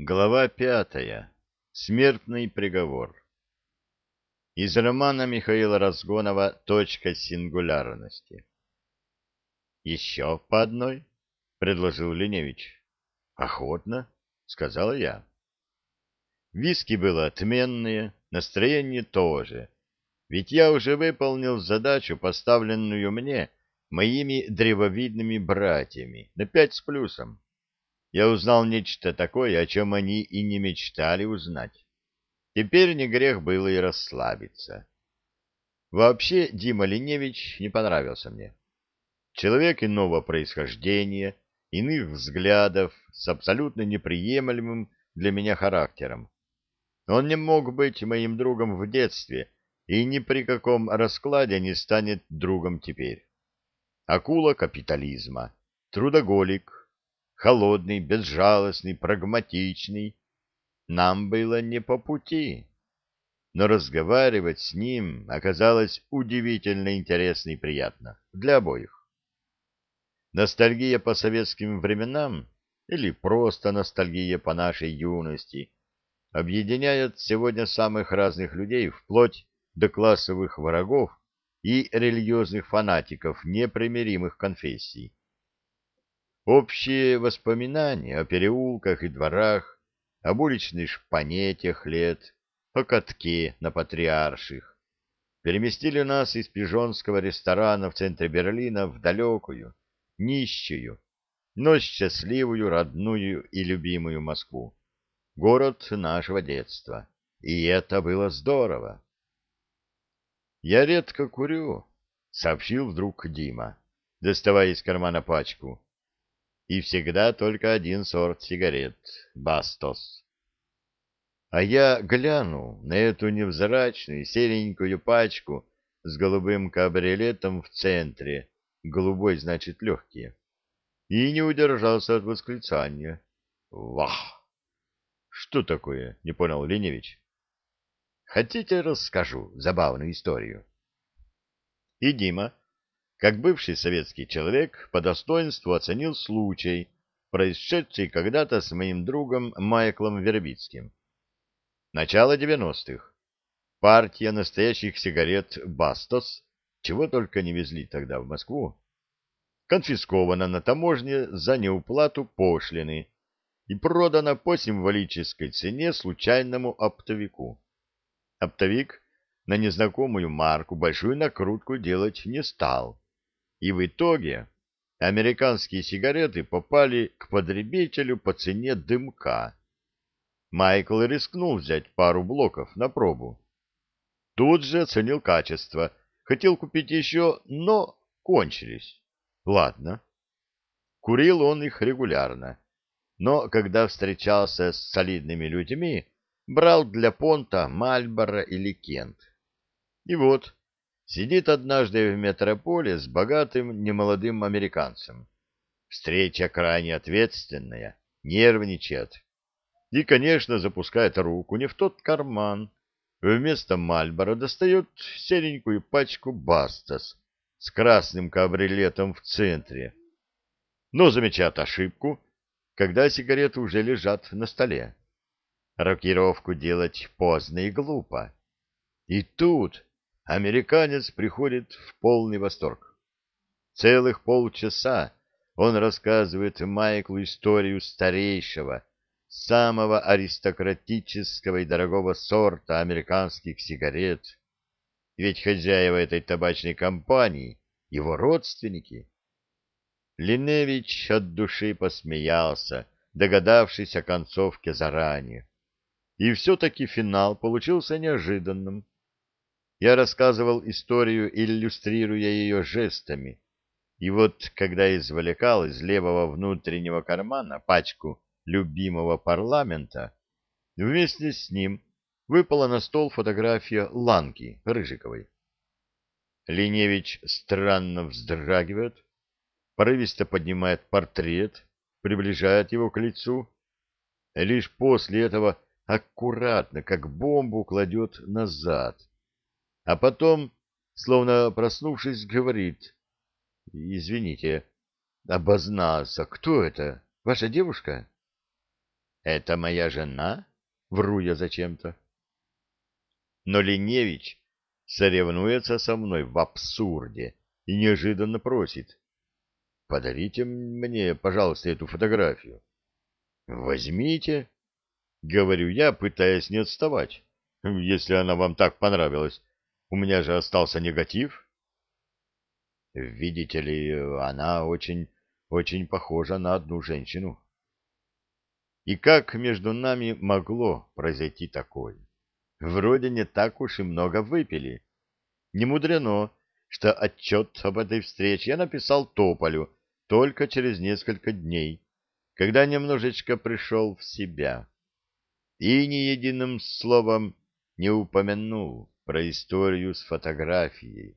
Глава пятая. Смертный приговор. Из романа Михаила Разгонова «Точка сингулярности». «Еще по одной?» — предложил Леневич. «Охотно», — сказала я. Виски было отменные, настроение тоже, ведь я уже выполнил задачу, поставленную мне моими древовидными братьями, на пять с плюсом я узнал нечто такое, о чем они и не мечтали узнать. Теперь не грех было и расслабиться. Вообще Дима Леневич не понравился мне. Человек иного происхождения, иных взглядов, с абсолютно неприемлемым для меня характером. Он не мог быть моим другом в детстве и ни при каком раскладе не станет другом теперь. Акула капитализма, трудоголик, холодный, безжалостный, прагматичный, нам было не по пути. Но разговаривать с ним оказалось удивительно интересно и приятно для обоих. Ностальгия по советским временам или просто ностальгия по нашей юности объединяет сегодня самых разных людей вплоть до классовых врагов и религиозных фанатиков непримиримых конфессий. Общие воспоминания о переулках и дворах, об уличной шпане тех лет, о катке на Патриарших переместили нас из пижонского ресторана в центре Берлина в далекую, нищую, но счастливую, родную и любимую Москву, город нашего детства. И это было здорово. «Я редко курю», — сообщил вдруг Дима, доставая из кармана пачку и всегда только один сорт сигарет — Бастос. А я гляну на эту невзрачную серенькую пачку с голубым кабриолетом в центре, голубой значит легкие, и не удержался от восклицания. Вах! Что такое? Не понял Леневич. Хотите, расскажу забавную историю? И Дима как бывший советский человек, по достоинству оценил случай, происшедший когда-то с моим другом Майклом Вербицким. Начало 90-х. Партия настоящих сигарет «Бастос», чего только не везли тогда в Москву, конфискована на таможне за неуплату пошлины и продана по символической цене случайному оптовику. Оптовик на незнакомую марку большую накрутку делать не стал и в итоге американские сигареты попали к потребителю по цене дымка. Майкл рискнул взять пару блоков на пробу. Тут же оценил качество, хотел купить еще, но кончились. Ладно. Курил он их регулярно, но когда встречался с солидными людьми, брал для понта Мальборо или Кент. И вот, Сидит однажды в метрополе с богатым немолодым американцем. Встреча крайне ответственная, нервничает. И, конечно, запускает руку не в тот карман. Вместо Мальбора достает серенькую пачку Бастас с красным кабрилетом в центре. Но замечает ошибку, когда сигареты уже лежат на столе. Рокировку делать поздно и глупо. И тут американец приходит в полный восторг. Целых полчаса он рассказывает Майклу историю старейшего, самого аристократического и дорогого сорта американских сигарет. Ведь хозяева этой табачной компании — его родственники. Линевич от души посмеялся, догадавшись о концовке заранее. И все-таки финал получился неожиданным. Я рассказывал историю, иллюстрируя ее жестами. И вот, когда извлекал из левого внутреннего кармана пачку любимого парламента, вместе с ним выпала на стол фотография Ланки Рыжиковой. Леневич странно вздрагивает, порывисто поднимает портрет, приближает его к лицу. Лишь после этого аккуратно, как бомбу, кладет назад а потом, словно проснувшись, говорит, «Извините, обознался, кто это? Ваша девушка?» Это моя жена? Вру я зачем-то. Но Леневич соревнуется со мной в абсурде и неожиданно просит. Подарите мне, пожалуйста, эту фотографию. Возьмите, говорю я, пытаясь не отставать. Если она вам так понравилась, у меня же остался негатив. Видите ли, она очень, очень похожа на одну женщину. И как между нами могло произойти такое? Вроде не так уж и много выпили. Не мудрено, что отчет об этой встрече я написал Тополю только через несколько дней, когда немножечко пришел в себя. И ни единым словом не упомянул про историю с фотографией.